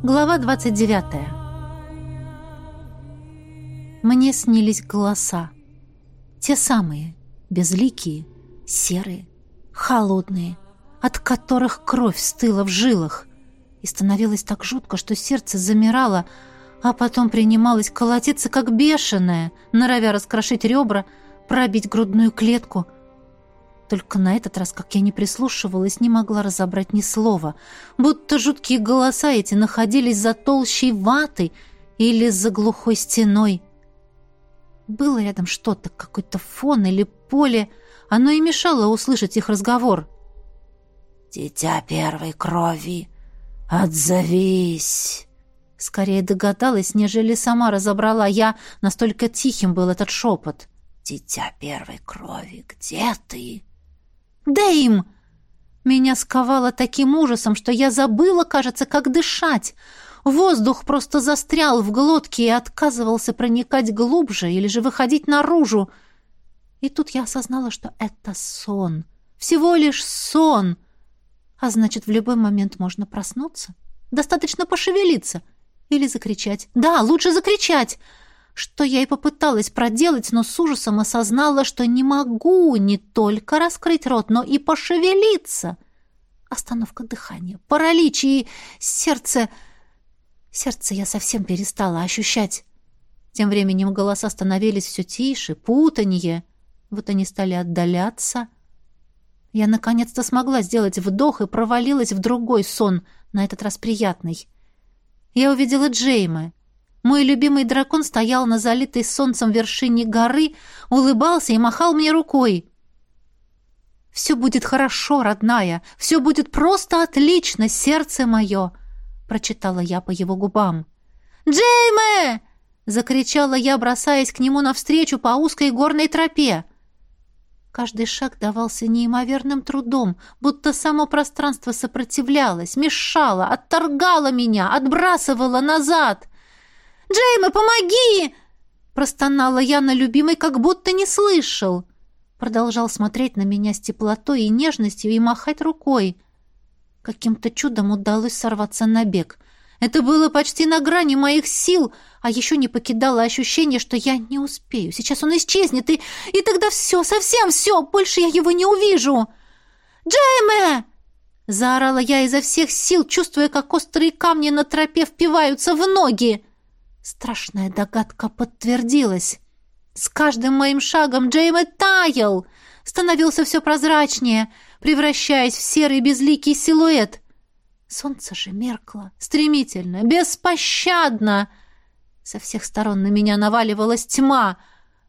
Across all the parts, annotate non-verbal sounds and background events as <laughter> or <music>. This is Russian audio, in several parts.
Глава 29. Мне снились голоса. Те самые, безликие, серые, холодные, от которых кровь стыла в жилах. И становилось так жутко, что сердце замирало, а потом принималось колотиться, как бешеное, норовя раскрошить ребра, пробить грудную клетку — только на этот раз, как я не прислушивалась, не могла разобрать ни слова, будто жуткие голоса эти находились за толщей ваты или за глухой стеной. Было рядом что-то, какой-то фон или поле, оно и мешало услышать их разговор. «Дитя первой крови, отзовись!» Скорее догадалась, нежели сама разобрала я, настолько тихим был этот шепот. «Дитя первой крови, где ты?» Дэйм!» Меня сковало таким ужасом, что я забыла, кажется, как дышать. Воздух просто застрял в глотке и отказывался проникать глубже или же выходить наружу. И тут я осознала, что это сон. Всего лишь сон. А значит, в любой момент можно проснуться. Достаточно пошевелиться. Или закричать. Да, лучше закричать что я и попыталась проделать, но с ужасом осознала, что не могу не только раскрыть рот, но и пошевелиться. Остановка дыхания, паралич и сердце... Сердце я совсем перестала ощущать. Тем временем голоса становились все тише, путанье. Вот они стали отдаляться. Я наконец-то смогла сделать вдох и провалилась в другой сон, на этот раз приятный. Я увидела Джейма. Мой любимый дракон стоял на залитой солнцем вершине горы, улыбался и махал мне рукой. «Все будет хорошо, родная, все будет просто отлично, сердце мое!» — прочитала я по его губам. «Джейме!» — закричала я, бросаясь к нему навстречу по узкой горной тропе. Каждый шаг давался неимоверным трудом, будто само пространство сопротивлялось, мешало, отторгало меня, отбрасывало назад. Джейма, помоги!» Простонала я на любимый, как будто не слышал. Продолжал смотреть на меня с теплотой и нежностью и махать рукой. Каким-то чудом удалось сорваться на бег. Это было почти на грани моих сил, а еще не покидало ощущение, что я не успею. Сейчас он исчезнет, и, и тогда все, совсем все, больше я его не увижу. «Джейме!» Заорала я изо всех сил, чувствуя, как острые камни на тропе впиваются в ноги. Страшная догадка подтвердилась. С каждым моим шагом Джейме таял, становился все прозрачнее, превращаясь в серый безликий силуэт. Солнце же меркло, стремительно, беспощадно. Со всех сторон на меня наваливалась тьма.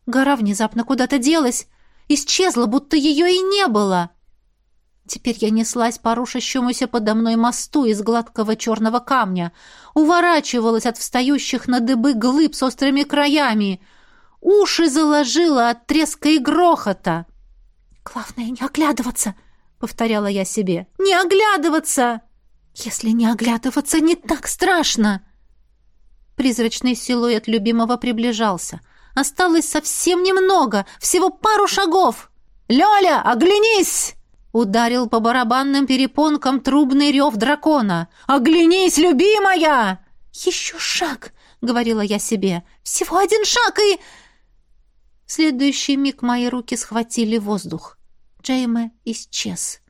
Гора внезапно куда-то делась, исчезла, будто ее и не было. Теперь я неслась по рушащемуся подо мной мосту из гладкого черного камня, уворачивалась от встающих на дыбы глыб с острыми краями. Уши заложила от треска и грохота. «Главное, не оглядываться!» — повторяла я себе. «Не оглядываться!» «Если не оглядываться, не так страшно!» Призрачный силуэт любимого приближался. Осталось совсем немного, всего пару шагов. «Лёля, оглянись!» Ударил по барабанным перепонкам трубный рев дракона. «Оглянись, любимая!» «Еще шаг!» — говорила я себе. «Всего один шаг и...» В следующий миг мои руки схватили воздух. Джейме исчез.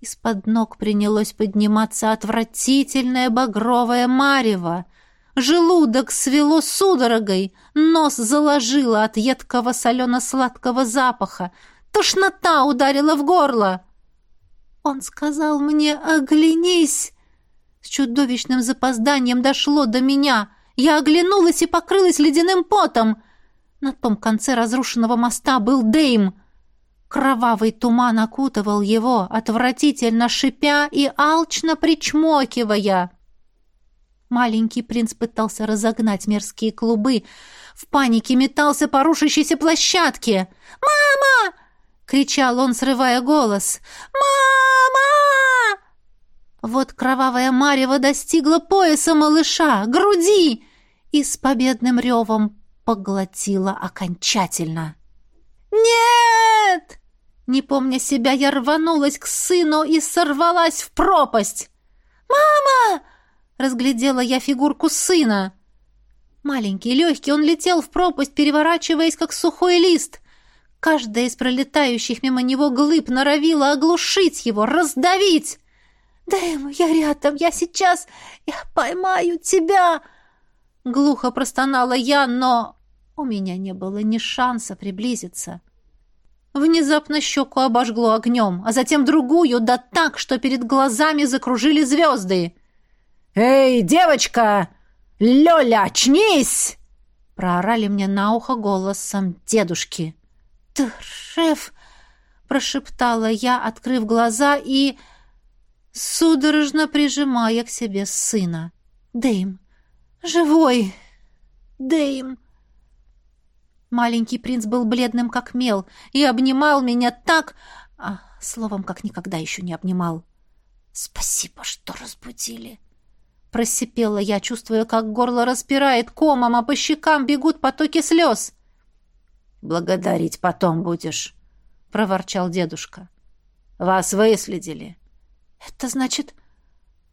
Из-под ног принялось подниматься отвратительное багровое марево. Желудок свело судорогой, нос заложило от едкого солено-сладкого запаха, Тошнота ударила в горло. Он сказал мне «Оглянись!» С чудовищным запозданием дошло до меня. Я оглянулась и покрылась ледяным потом. На том конце разрушенного моста был Дейм. Кровавый туман окутывал его, отвратительно шипя и алчно причмокивая. Маленький принц пытался разогнать мерзкие клубы. В панике метался по рушащейся площадке. «Мама!» — кричал он, срывая голос. «Мама!» Вот кровавая марево достигла пояса малыша, груди, и с победным ревом поглотила окончательно. «Нет!» Не помня себя, я рванулась к сыну и сорвалась в пропасть. «Мама!» разглядела я фигурку сына. Маленький, легкий, он летел в пропасть, переворачиваясь, как сухой лист. Каждая из пролетающих мимо него глыб норовила оглушить его, раздавить. «Дэм, я рядом, я сейчас, я поймаю тебя!» Глухо простонала я, но у меня не было ни шанса приблизиться. Внезапно щеку обожгло огнем, а затем другую, да так, что перед глазами закружили звезды. «Эй, девочка! Лёля, очнись!» Проорали мне на ухо голосом дедушки. «Треф!» — прошептала я, открыв глаза и... судорожно прижимая к себе сына. «Дэйм! Живой! Дэйм!» Маленький принц был бледным, как мел, и обнимал меня так... А, словом, как никогда еще не обнимал. «Спасибо, что разбудили!» Просипела я, чувствуя, как горло распирает комом, а по щекам бегут потоки слез. «Благодарить потом будешь», — проворчал дедушка. «Вас выследили». «Это значит,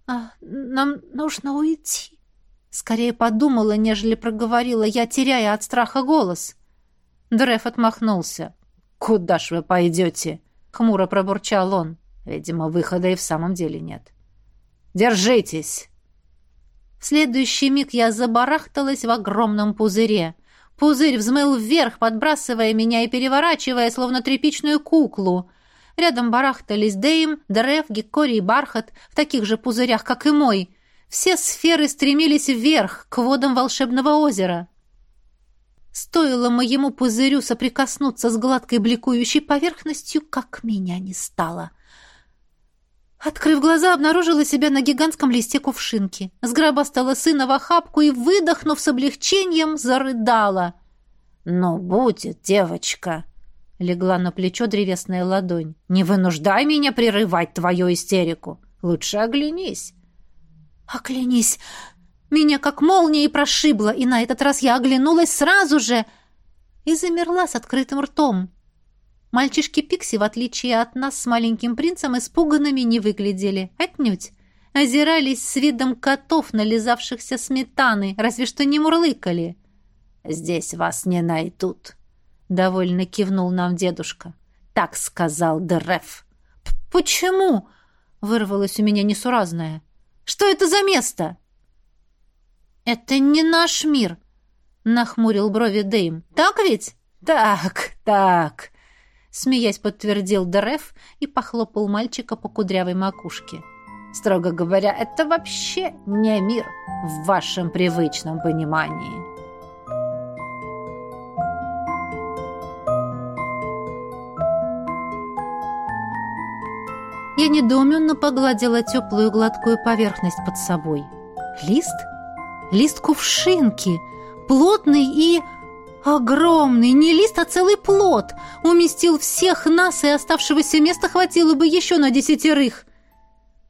а, нам нужно уйти?» Скорее подумала, нежели проговорила я, теряя от страха голос. Дреф отмахнулся. «Куда ж вы пойдете?» — хмуро пробурчал он. «Видимо, выхода и в самом деле нет». «Держитесь!» В следующий миг я забарахталась в огромном пузыре. Пузырь взмыл вверх, подбрасывая меня и переворачивая, словно тряпичную куклу. Рядом барахтались Дейм, Дреф, Геккори и Бархат в таких же пузырях, как и мой. Все сферы стремились вверх, к водам волшебного озера. Стоило моему пузырю соприкоснуться с гладкой бликующей поверхностью, как меня не стало. Открыв глаза, обнаружила себя на гигантском листе кувшинки. Сгробастала сына в охапку и, выдохнув с облегчением, зарыдала. «Ну, будет, девочка!» — легла на плечо древесная ладонь. «Не вынуждай меня прерывать твою истерику. Лучше оглянись». «Оглянись!» Меня как молнией прошибло, и на этот раз я оглянулась сразу же и замерла с открытым ртом. Мальчишки Пикси, в отличие от нас с маленьким принцем, испуганными не выглядели. Отнюдь. Озирались с видом котов, нализавшихся сметаны, разве что не мурлыкали. «Здесь вас не найдут», — довольно кивнул нам дедушка. «Так сказал Дреф». «Почему?» — вырвалось у меня несуразное. «Что это за место?» «Это не наш мир», — нахмурил брови Дэйм. «Так ведь?» «Так, так», — смеясь подтвердил Дреф и похлопал мальчика по кудрявой макушке. «Строго говоря, это вообще не мир в вашем привычном понимании». Я недоуменно погладила теплую гладкую поверхность под собой. «Лист?» Лист кувшинки, плотный и... Огромный, не лист, а целый плод. Уместил всех нас, и оставшегося места хватило бы еще на десятерых.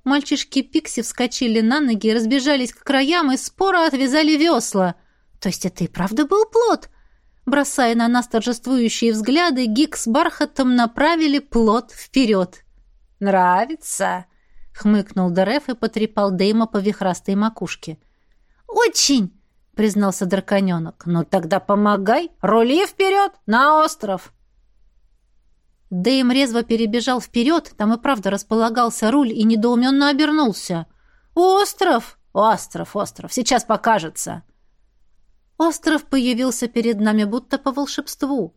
Мальчишки Пикси вскочили на ноги, разбежались к краям и споро отвязали весла. То есть это и правда был плод? Бросая на нас торжествующие взгляды, Гик с Бархатом направили плод вперед. «Нравится?» — хмыкнул Дереф и потрепал Дейма по вихрастой макушке. — «Очень!» — признался драконенок. «Ну тогда помогай! Рули вперед! На остров!» Дэйм резво перебежал вперед, там и правда располагался руль, и недоуменно обернулся. «Остров! Остров, остров! Сейчас покажется!» Остров появился перед нами будто по волшебству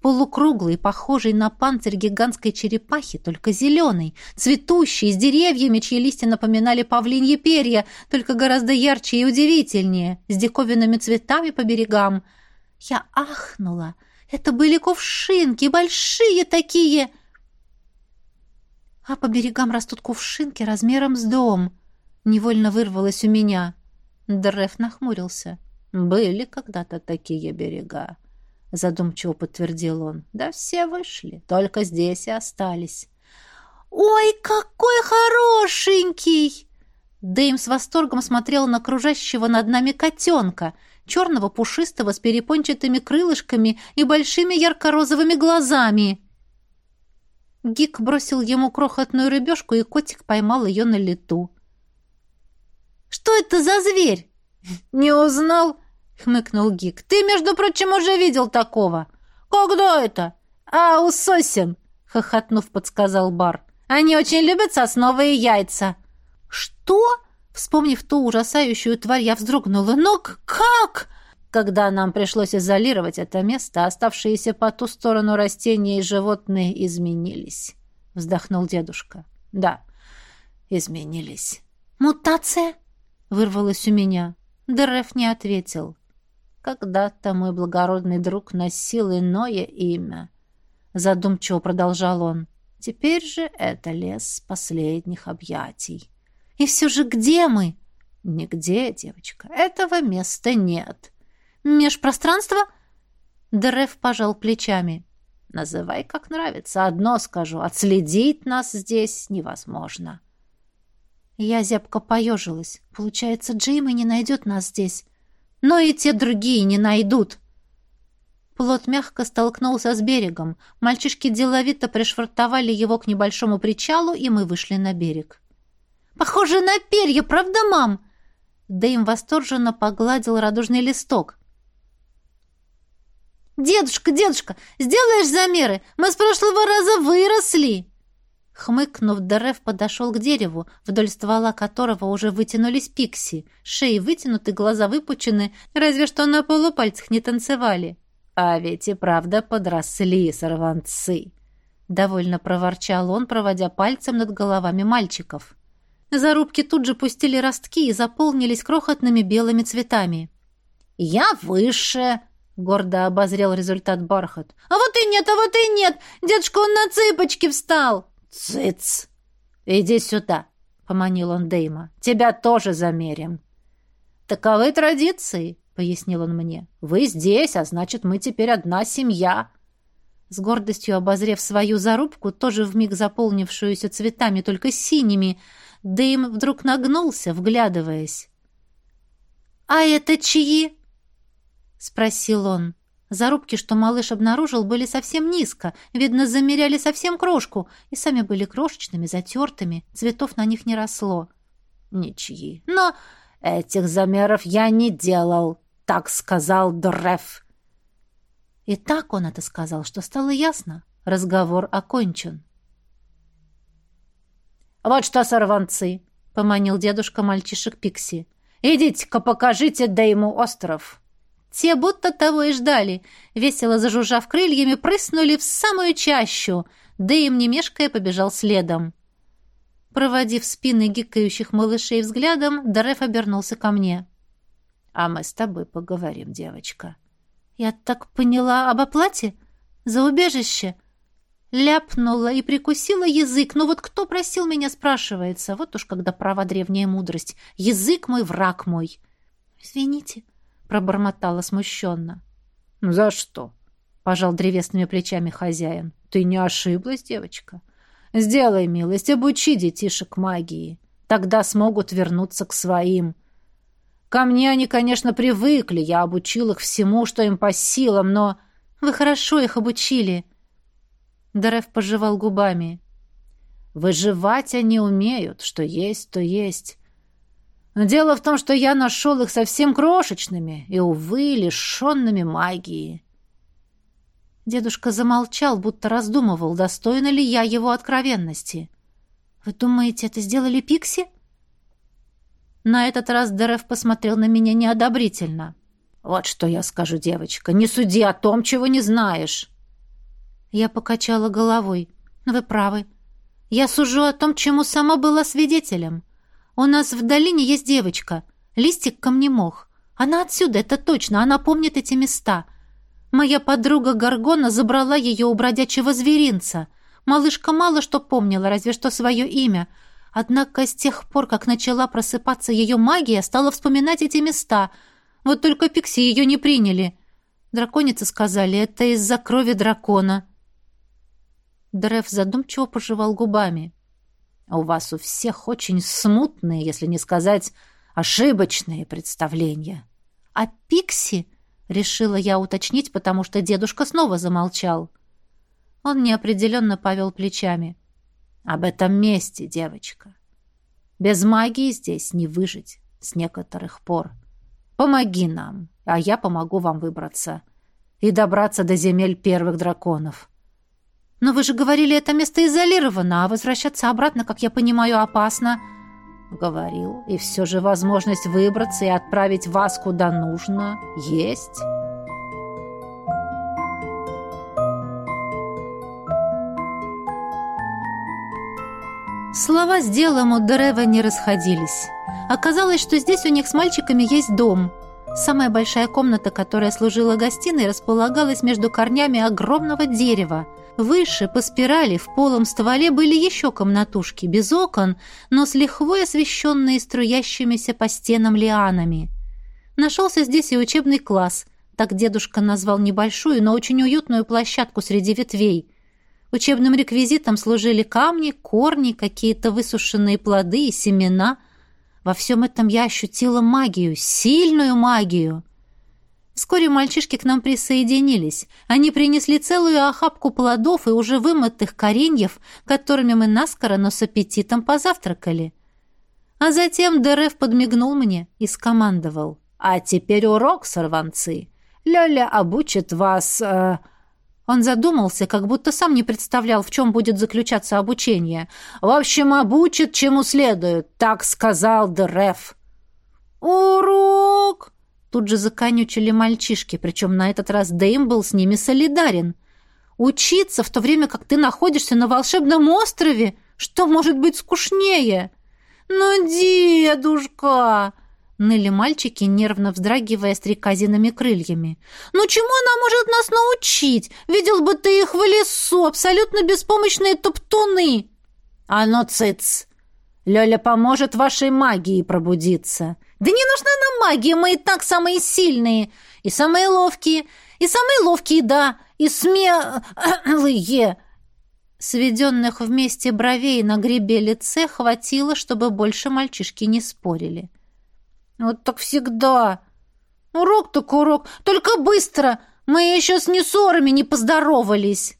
полукруглый, похожий на панцирь гигантской черепахи, только зеленый, цветущий, с деревьями, чьи листья напоминали павлиньи перья, только гораздо ярче и удивительнее, с диковинными цветами по берегам. Я ахнула. Это были кувшинки, большие такие. А по берегам растут кувшинки размером с дом. Невольно вырвалось у меня. Дреф нахмурился. Были когда-то такие берега задумчиво подтвердил он. Да все вышли, только здесь и остались. Ой, какой хорошенький! Дэйм с восторгом смотрел на кружащего над нами котенка, черного пушистого с перепончатыми крылышками и большими ярко-розовыми глазами. Гик бросил ему крохотную рыбешку, и котик поймал ее на лету. Что это за зверь?» <laughs> «Не узнал?» — хмыкнул Гик. «Ты, между прочим, уже видел такого». «Когда это?» «А, у сосен», — хохотнув, подсказал Бар. «Они очень любят сосновые яйца». «Что?» Вспомнив ту ужасающую тварь, я вздрогнула. «Но как?» Когда нам пришлось изолировать это место, оставшиеся по ту сторону растения и животные изменились. Вздохнул дедушка. Да, изменились. «Мутация?» — вырвалось у меня. Дереф не ответил. Когда-то мой благородный друг носил иное имя. Задумчиво продолжал он. Теперь же это лес последних объятий. И все же где мы? Нигде, девочка. Этого места нет. Межпространство? Дреф пожал плечами. Называй как нравится. Одно скажу. Отследить нас здесь невозможно. Я зябко поежилась. Получается, Джейми не найдет нас здесь. Но и те другие не найдут. Плот мягко столкнулся с берегом. Мальчишки деловито пришвартовали его к небольшому причалу, и мы вышли на берег. «Похоже на перья, правда, мам?» Дэйм восторженно погладил радужный листок. «Дедушка, дедушка, сделаешь замеры? Мы с прошлого раза выросли!» Хмыкнув, Дерев подошел к дереву, вдоль ствола которого уже вытянулись пикси. Шеи вытянуты, глаза выпучены, разве что на полупальцах не танцевали. «А ведь и правда подросли сорванцы!» Довольно проворчал он, проводя пальцем над головами мальчиков. Зарубки тут же пустили ростки и заполнились крохотными белыми цветами. «Я выше!» — гордо обозрел результат бархат. «А вот и нет, а вот и нет! Дедушка, он на цыпочки встал!» «Цыц! Иди сюда!» — поманил он Дейма. «Тебя тоже замерим!» «Таковы традиции!» — пояснил он мне. «Вы здесь, а значит, мы теперь одна семья!» С гордостью обозрев свою зарубку, тоже вмиг заполнившуюся цветами, только синими, Дэйм вдруг нагнулся, вглядываясь. «А это чьи?» — спросил он. Зарубки, что малыш обнаружил, были совсем низко, видно, замеряли совсем крошку, и сами были крошечными, затертыми, цветов на них не росло. «Ничьи. Но этих замеров я не делал», — так сказал Дреф. И так он это сказал, что стало ясно. Разговор окончен. «Вот что, сорванцы!» — поманил дедушка мальчишек Пикси. «Идите-ка покажите Дейму остров!» Те будто того и ждали. Весело зажужжав крыльями, прыснули в самую чащу. Дэйм, не мешкая, побежал следом. Проводив спины гикающих малышей взглядом, Дареф обернулся ко мне. «А мы с тобой поговорим, девочка». «Я так поняла об оплате? За убежище?» Ляпнула и прикусила язык. Ну вот кто просил меня, спрашивается. Вот уж когда права древняя мудрость. Язык мой, враг мой. «Извините», пробормотала смущенно. «Ну за что?» — пожал древесными плечами хозяин. «Ты не ошиблась, девочка? Сделай милость, обучи детишек магии. Тогда смогут вернуться к своим. Ко мне они, конечно, привыкли, я обучил их всему, что им по силам, но...» «Вы хорошо их обучили!» Дарев пожевал губами. «Выживать они умеют, что есть, то есть. Дело в том, что я нашел их совсем крошечными и, увы, лишенными магии. Дедушка замолчал, будто раздумывал, достойна ли я его откровенности. «Вы думаете, это сделали Пикси?» На этот раз Дерев посмотрел на меня неодобрительно. «Вот что я скажу, девочка, не суди о том, чего не знаешь». Я покачала головой. «Вы правы. Я сужу о том, чему сама была свидетелем. У нас в долине есть девочка, листик камнемох. Она отсюда, это точно, она помнит эти места. Моя подруга Гаргона забрала ее у бродячего зверинца. Малышка мало что помнила, разве что свое имя. Однако с тех пор, как начала просыпаться ее магия, стала вспоминать эти места. Вот только Пикси ее не приняли. Драконицы сказали, это из-за крови дракона. Дреф задумчиво пожевал губами. А у вас у всех очень смутные, если не сказать ошибочные представления. А Пикси, решила я уточнить, потому что дедушка снова замолчал. Он неопределенно повел плечами. Об этом месте, девочка. Без магии здесь не выжить. с некоторых пор. Помоги нам, а я помогу вам выбраться и добраться до земель первых драконов. Но вы же говорили, это место изолировано, а возвращаться обратно, как я понимаю, опасно. Говорил, и все же возможность выбраться и отправить вас куда нужно есть. Слова с делом у Дерева не расходились. Оказалось, что здесь у них с мальчиками есть дом. Самая большая комната, которая служила гостиной, располагалась между корнями огромного дерева. Выше, по спирали, в полом стволе были еще комнатушки, без окон, но с лихвой освещенные струящимися по стенам лианами. Нашелся здесь и учебный класс. Так дедушка назвал небольшую, но очень уютную площадку среди ветвей – Учебным реквизитом служили камни, корни, какие-то высушенные плоды и семена. Во всем этом я ощутила магию, сильную магию. Вскоре мальчишки к нам присоединились. Они принесли целую охапку плодов и уже вымытых кореньев, которыми мы наскоро, но с аппетитом позавтракали. А затем Дерев подмигнул мне и скомандовал. «А теперь урок, сорванцы. Лёля обучит вас...» э, он задумался, как будто сам не представлял, в чем будет заключаться обучение. «В общем, обучит, чему следует», — так сказал Дреф. «Урок!» Тут же законючили мальчишки, причем на этот раз Дэйм был с ними солидарен. «Учиться в то время, как ты находишься на волшебном острове? Что может быть скучнее?» «Ну, дедушка!» Ныли мальчики, нервно вздрагивая стрекозиными крыльями. «Ну чему она может нас научить? Видел бы ты их в лесу, абсолютно беспомощные топтуны!» «А ну, цыц! Лёля поможет вашей магии пробудиться!» «Да не нужна нам магия, мы и так самые сильные, и самые ловкие, и самые ловкие, да, и смелые!» Сведенных вместе бровей на гребе лице хватило, чтобы больше мальчишки не спорили. Вот так всегда. Урок так урок, только быстро. Мы еще с несорами не поздоровались.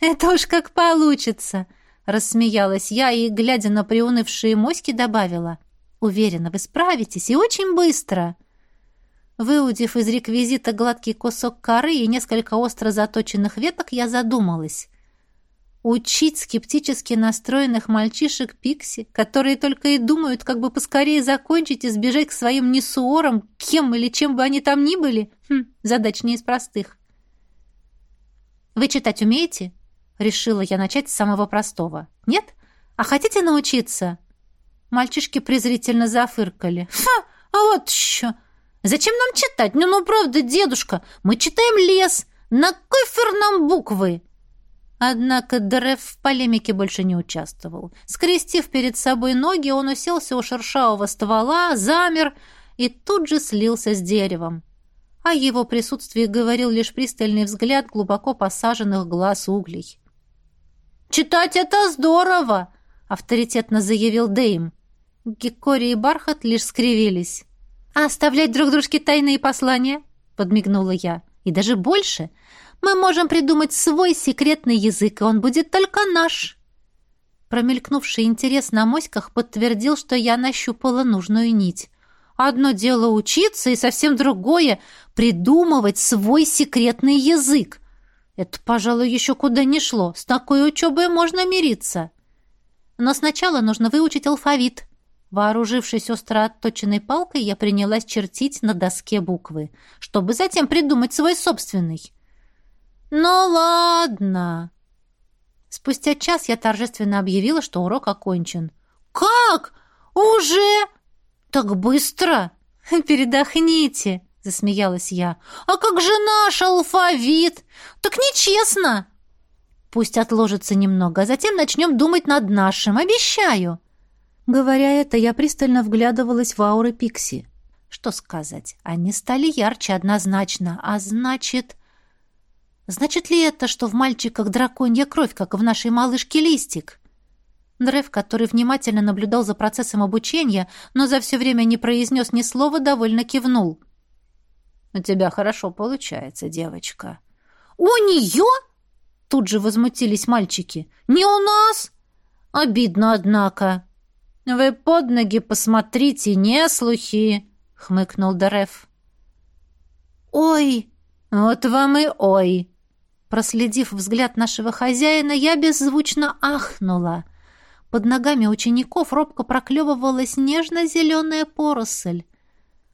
Это уж как получится, рассмеялась я и, глядя на приунывшие моськи, добавила. Уверена, вы справитесь и очень быстро. Выудив из реквизита гладкий кусок коры и несколько остро заточенных веток, я задумалась. Учить скептически настроенных мальчишек Пикси, которые только и думают, как бы поскорее закончить и сбежать к своим несуорам, кем или чем бы они там ни были, хм, задач не из простых. «Вы читать умеете?» Решила я начать с самого простого. «Нет? А хотите научиться?» Мальчишки презрительно зафыркали. «Ха! А вот еще! Зачем нам читать? Ну, ну, правда, дедушка, мы читаем лес. На кой нам буквы?» Однако Дреф в полемике больше не участвовал. Скрестив перед собой ноги, он уселся у шершавого ствола, замер и тут же слился с деревом. О его присутствии говорил лишь пристальный взгляд глубоко посаженных глаз углей. «Читать это здорово!» — авторитетно заявил Дейм. Геккори и Бархат лишь скривились. «А оставлять друг дружке тайные послания?» — подмигнула я. «И даже больше!» Мы можем придумать свой секретный язык, и он будет только наш». Промелькнувший интерес на моськах подтвердил, что я нащупала нужную нить. Одно дело учиться, и совсем другое — придумывать свой секретный язык. Это, пожалуй, еще куда не шло. С такой учебой можно мириться. Но сначала нужно выучить алфавит. Вооружившись остро отточенной палкой, я принялась чертить на доске буквы, чтобы затем придумать свой собственный. «Ну ладно». Спустя час я торжественно объявила, что урок окончен. «Как? Уже? Так быстро? <laughs> Передохните!» — засмеялась я. «А как же наш алфавит? Так нечестно!» «Пусть отложится немного, а затем начнем думать над нашим, обещаю!» Говоря это, я пристально вглядывалась в ауры Пикси. Что сказать, они стали ярче однозначно, а значит... Значит ли это, что в мальчиках драконья кровь, как в нашей малышке Листик? Древ, который внимательно наблюдал за процессом обучения, но за все время не произнес ни слова, довольно кивнул. «У тебя хорошо получается, девочка». «У нее?» Тут же возмутились мальчики. «Не у нас?» «Обидно, однако». «Вы под ноги посмотрите, не слухи!» — хмыкнул Дереф. «Ой!» «Вот вам и ой!» Проследив взгляд нашего хозяина, я беззвучно ахнула. Под ногами учеников робко проклевывалась нежно-зеленая поросль.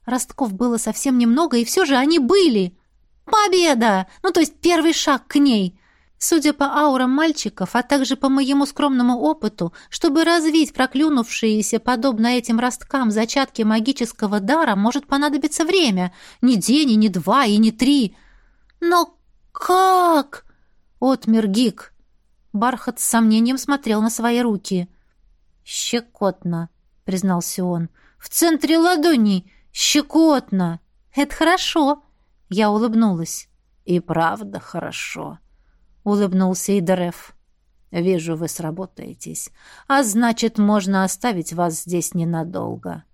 Ростков было совсем немного, и все же они были. Победа! Ну, то есть первый шаг к ней. Судя по аурам мальчиков, а также по моему скромному опыту, чтобы развить проклюнувшиеся, подобно этим росткам, зачатки магического дара, может понадобиться время. Не день, и не два, и не три. Но как? Отмер Гик. Бархат с сомнением смотрел на свои руки. «Щекотно», — признался он. «В центре ладони щекотно». «Это хорошо», — я улыбнулась. «И правда хорошо», — улыбнулся Идереф. «Вижу, вы сработаетесь, а значит, можно оставить вас здесь ненадолго.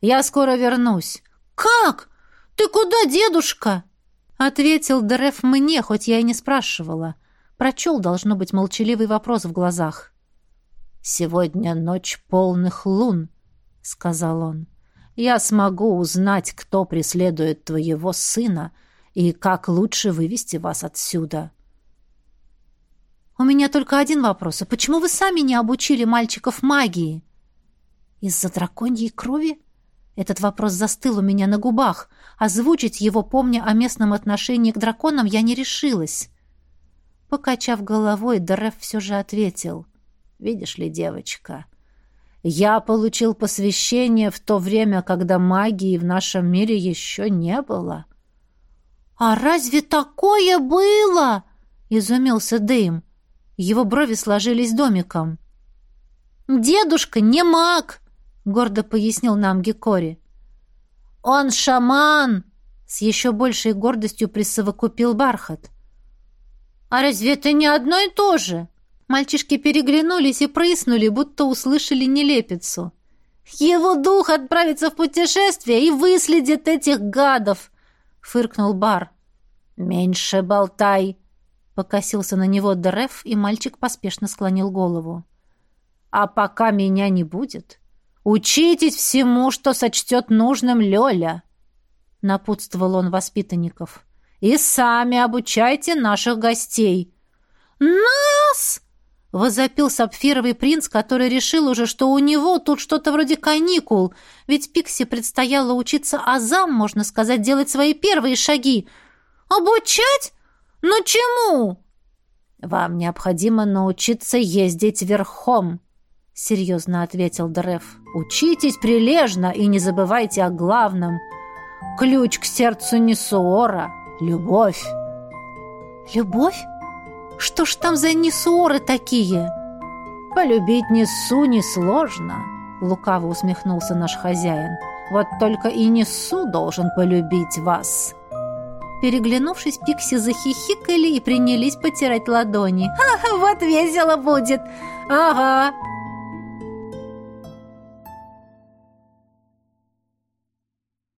Я скоро вернусь». «Как? Ты куда, дедушка?» — ответил Дереф мне, хоть я и не спрашивала. Прочел, должно быть, молчаливый вопрос в глазах. «Сегодня ночь полных лун», — сказал он. «Я смогу узнать, кто преследует твоего сына и как лучше вывести вас отсюда». «У меня только один вопрос. А почему вы сами не обучили мальчиков магии?» «Из-за драконьей крови?» Этот вопрос застыл у меня на губах. Озвучить его, помня о местном отношении к драконам, я не решилась. Покачав головой, Дреф все же ответил. Видишь ли, девочка, я получил посвящение в то время, когда магии в нашем мире еще не было. А разве такое было? изумился Дэйм. Его брови сложились домиком. Дедушка не маг, гордо пояснил нам Гекори. Он шаман, с еще большей гордостью присовокупил Бархат. А разве это не одно и то же? Мальчишки переглянулись и прыснули, будто услышали нелепицу. «Его дух отправится в путешествие и выследит этих гадов!» — фыркнул Бар. «Меньше болтай!» — покосился на него Дреф, и мальчик поспешно склонил голову. «А пока меня не будет, учитесь всему, что сочтет нужным Лёля!» — напутствовал он воспитанников. «И сами обучайте наших гостей!» «Нас!» Возопил сапфировый принц, который решил уже, что у него тут что-то вроде каникул, ведь Пикси предстояло учиться азам, можно сказать, делать свои первые шаги. «Обучать? Но чему?» «Вам необходимо научиться ездить верхом», — серьезно ответил Дреф. «Учитесь прилежно и не забывайте о главном. Ключ к сердцу Несуора — любовь». «Любовь?» Что ж там за несуоры такие? Полюбить Несу несложно, лукаво усмехнулся наш хозяин. Вот только и Несу должен полюбить вас. Переглянувшись, Пикси захихикали и принялись потирать ладони. «Ха, вот весело будет!» «Ага!»